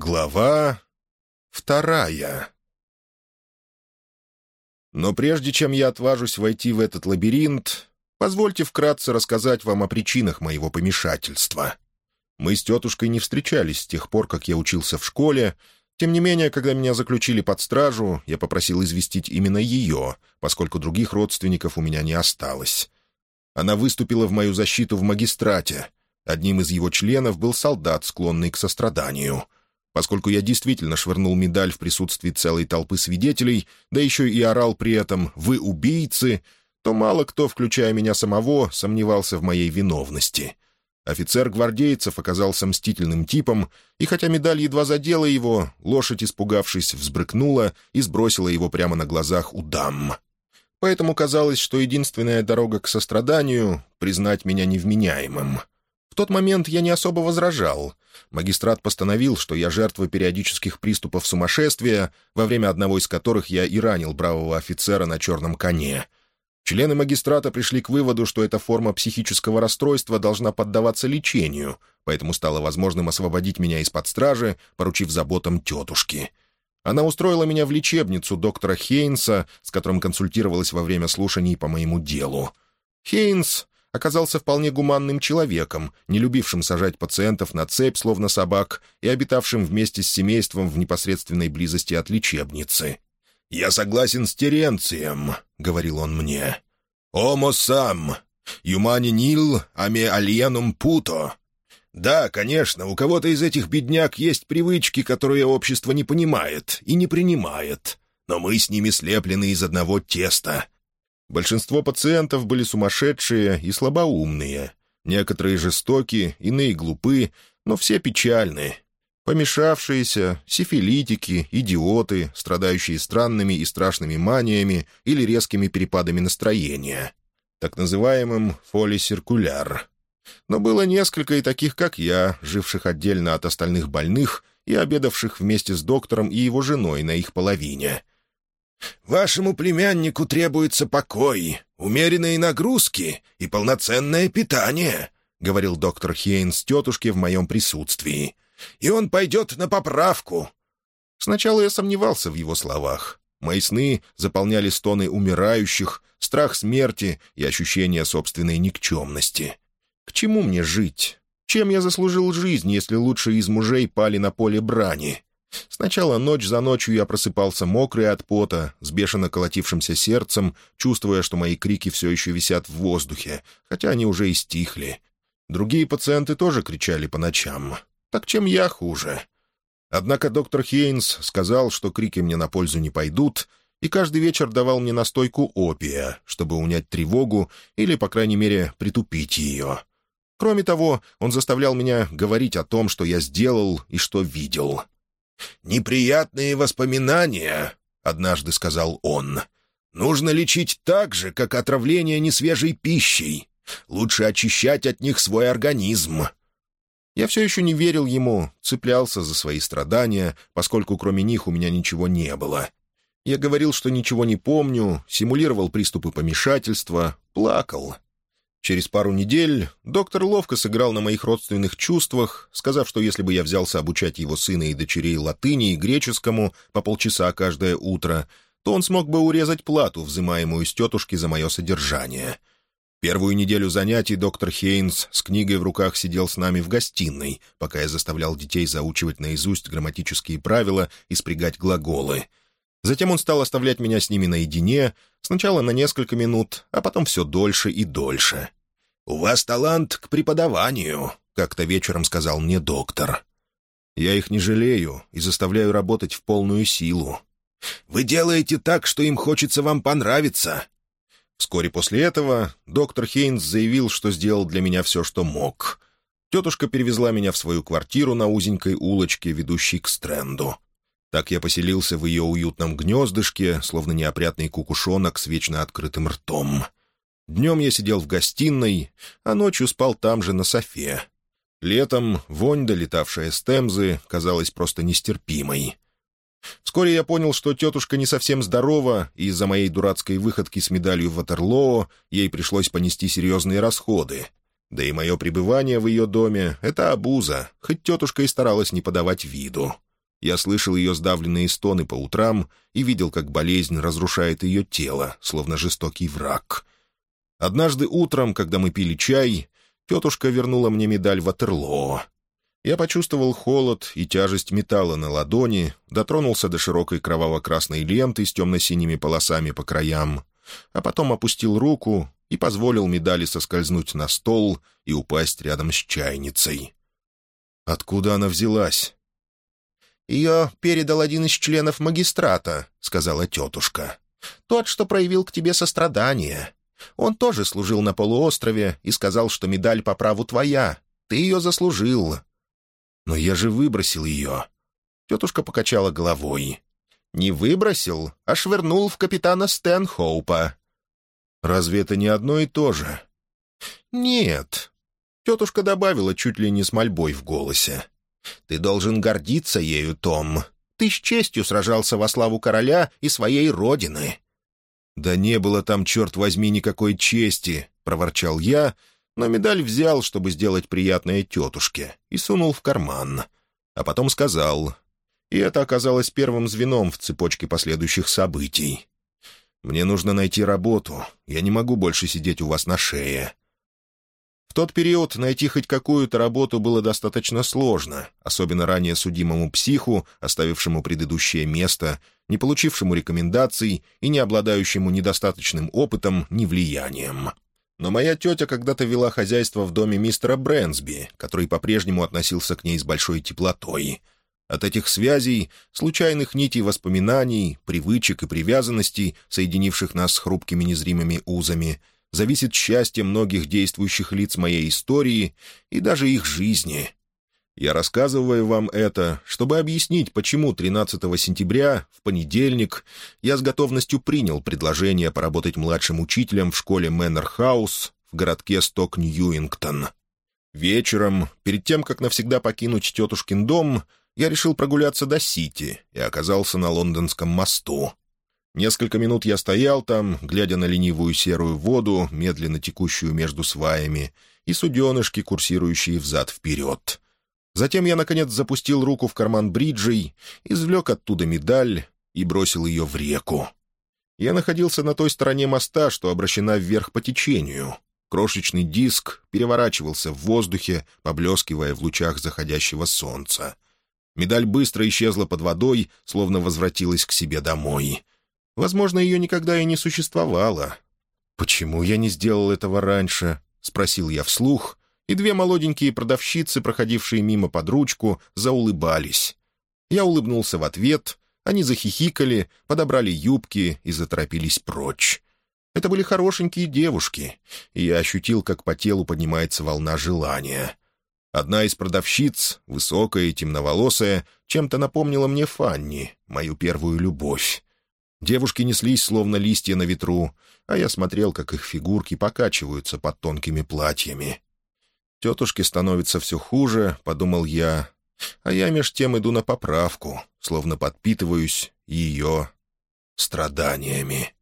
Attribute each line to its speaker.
Speaker 1: Глава вторая Но прежде чем я отважусь войти в этот лабиринт, позвольте вкратце рассказать вам о причинах моего помешательства. Мы с тетушкой не встречались с тех пор, как я учился в школе, тем не менее, когда меня заключили под стражу, я попросил известить именно ее, поскольку других родственников у меня не осталось. Она выступила в мою защиту в магистрате. Одним из его членов был солдат, склонный к состраданию — Поскольку я действительно швырнул медаль в присутствии целой толпы свидетелей, да еще и орал при этом «Вы убийцы!», то мало кто, включая меня самого, сомневался в моей виновности. Офицер гвардейцев оказался мстительным типом, и хотя медаль едва задела его, лошадь, испугавшись, взбрыкнула и сбросила его прямо на глазах у дам. Поэтому казалось, что единственная дорога к состраданию — признать меня невменяемым — тот момент я не особо возражал. Магистрат постановил, что я жертва периодических приступов сумасшествия, во время одного из которых я и ранил бравого офицера на черном коне. Члены магистрата пришли к выводу, что эта форма психического расстройства должна поддаваться лечению, поэтому стало возможным освободить меня из-под стражи, поручив заботам тетушки. Она устроила меня в лечебницу доктора Хейнса, с которым консультировалась во время слушаний по моему делу. Хейнс оказался вполне гуманным человеком, не любившим сажать пациентов на цепь, словно собак, и обитавшим вместе с семейством в непосредственной близости от лечебницы. «Я согласен с Теренцием», — говорил он мне. «Омо сам, юмани нил, аме альенум путо». «Да, конечно, у кого-то из этих бедняк есть привычки, которые общество не понимает и не принимает, но мы с ними слеплены из одного теста». Большинство пациентов были сумасшедшие и слабоумные. Некоторые жестокие, иные глупы, но все печальны. Помешавшиеся, сифилитики, идиоты, страдающие странными и страшными маниями или резкими перепадами настроения. Так называемым фолисиркуляр. Но было несколько и таких, как я, живших отдельно от остальных больных и обедавших вместе с доктором и его женой на их половине — «Вашему племяннику требуется покой, умеренные нагрузки и полноценное питание», — говорил доктор Хейнс тетушке в моем присутствии. «И он пойдет на поправку». Сначала я сомневался в его словах. Мои сны заполняли стоны умирающих, страх смерти и ощущение собственной никчемности. К чему мне жить? Чем я заслужил жизнь, если лучшие из мужей пали на поле брани? Сначала ночь за ночью я просыпался мокрый от пота, с бешено колотившимся сердцем, чувствуя, что мои крики все еще висят в воздухе, хотя они уже и стихли. Другие пациенты тоже кричали по ночам. Так чем я хуже? Однако доктор Хейнс сказал, что крики мне на пользу не пойдут, и каждый вечер давал мне настойку опия, чтобы унять тревогу или, по крайней мере, притупить ее. Кроме того, он заставлял меня говорить о том, что я сделал и что видел — «Неприятные воспоминания», — однажды сказал он, — «нужно лечить так же, как отравление несвежей пищей. Лучше очищать от них свой организм». Я все еще не верил ему, цеплялся за свои страдания, поскольку кроме них у меня ничего не было. Я говорил, что ничего не помню, симулировал приступы помешательства, плакал. Через пару недель доктор ловко сыграл на моих родственных чувствах, сказав, что если бы я взялся обучать его сына и дочерей латыни и греческому по полчаса каждое утро, то он смог бы урезать плату, взимаемую с тетушки за мое содержание. Первую неделю занятий доктор Хейнс с книгой в руках сидел с нами в гостиной, пока я заставлял детей заучивать наизусть грамматические правила и спрягать глаголы. Затем он стал оставлять меня с ними наедине, сначала на несколько минут, а потом все дольше и дольше. «У вас талант к преподаванию», — как-то вечером сказал мне доктор. «Я их не жалею и заставляю работать в полную силу. Вы делаете так, что им хочется вам понравиться». Вскоре после этого доктор Хейнс заявил, что сделал для меня все, что мог. Тетушка перевезла меня в свою квартиру на узенькой улочке, ведущей к стренду. Так я поселился в ее уютном гнездышке, словно неопрятный кукушонок с вечно открытым ртом. Днем я сидел в гостиной, а ночью спал там же на софе. Летом вонь, долетавшая с Темзы, казалась просто нестерпимой. Вскоре я понял, что тетушка не совсем здорова, и из-за моей дурацкой выходки с медалью Ватерлоо ей пришлось понести серьезные расходы. Да и мое пребывание в ее доме — это обуза, хоть тетушка и старалась не подавать виду. Я слышал ее сдавленные стоны по утрам и видел, как болезнь разрушает ее тело, словно жестокий враг. Однажды утром, когда мы пили чай, тетушка вернула мне медаль Ватерлоо. Я почувствовал холод и тяжесть металла на ладони, дотронулся до широкой кроваво-красной ленты с темно-синими полосами по краям, а потом опустил руку и позволил медали соскользнуть на стол и упасть рядом с чайницей. Откуда она взялась?
Speaker 2: «Ее передал один из членов магистрата», — сказала тетушка. «Тот, что проявил к тебе сострадание. Он тоже служил на полуострове и сказал, что медаль по праву твоя. Ты ее заслужил».
Speaker 1: «Но я же выбросил ее». Тетушка покачала головой.
Speaker 2: «Не выбросил, а швырнул в капитана Стэнхоупа».
Speaker 1: «Разве это не одно и то же?»
Speaker 2: «Нет». Тетушка добавила чуть ли не с мольбой в голосе. Ты должен гордиться ею, Том. Ты с честью сражался во славу короля и своей родины».
Speaker 1: «Да не было там, черт возьми, никакой чести», — проворчал я, но медаль взял, чтобы сделать приятное тетушке, и сунул в карман. А потом сказал, и это оказалось первым звеном в цепочке последующих событий. «Мне нужно найти работу. Я не могу больше сидеть у вас на шее. В тот период найти хоть какую-то работу было достаточно сложно, особенно ранее судимому психу, оставившему предыдущее место, не получившему рекомендаций и не обладающему недостаточным опытом ни влиянием. Но моя тетя когда-то вела хозяйство в доме мистера Брэнсби, который по-прежнему относился к ней с большой теплотой. От этих связей, случайных нитей воспоминаний, привычек и привязанностей, соединивших нас с хрупкими незримыми узами — зависит счастье многих действующих лиц моей истории и даже их жизни. Я рассказываю вам это, чтобы объяснить, почему 13 сентября, в понедельник, я с готовностью принял предложение поработать младшим учителем в школе Мэннер Хаус в городке Сток-Ньюингтон. Вечером, перед тем, как навсегда покинуть тетушкин дом, я решил прогуляться до Сити и оказался на Лондонском мосту. Несколько минут я стоял там, глядя на ленивую серую воду, медленно текущую между сваями, и суденышки, курсирующие взад-вперед. Затем я, наконец, запустил руку в карман бриджей, извлек оттуда медаль и бросил ее в реку. Я находился на той стороне моста, что обращена вверх по течению. Крошечный диск переворачивался в воздухе, поблескивая в лучах заходящего солнца. Медаль быстро исчезла под водой, словно возвратилась к себе домой — Возможно, ее никогда и не существовало. «Почему я не сделал этого раньше?» — спросил я вслух, и две молоденькие продавщицы, проходившие мимо под ручку, заулыбались. Я улыбнулся в ответ, они захихикали, подобрали юбки и заторопились прочь. Это были хорошенькие девушки, и я ощутил, как по телу поднимается волна желания. Одна из продавщиц, высокая и темноволосая, чем-то напомнила мне Фанни, мою первую любовь. Девушки неслись, словно листья на ветру, а я смотрел, как их фигурки покачиваются под тонкими платьями. «Тетушке становится все хуже», — подумал я, а я меж тем иду на поправку, словно подпитываюсь ее страданиями.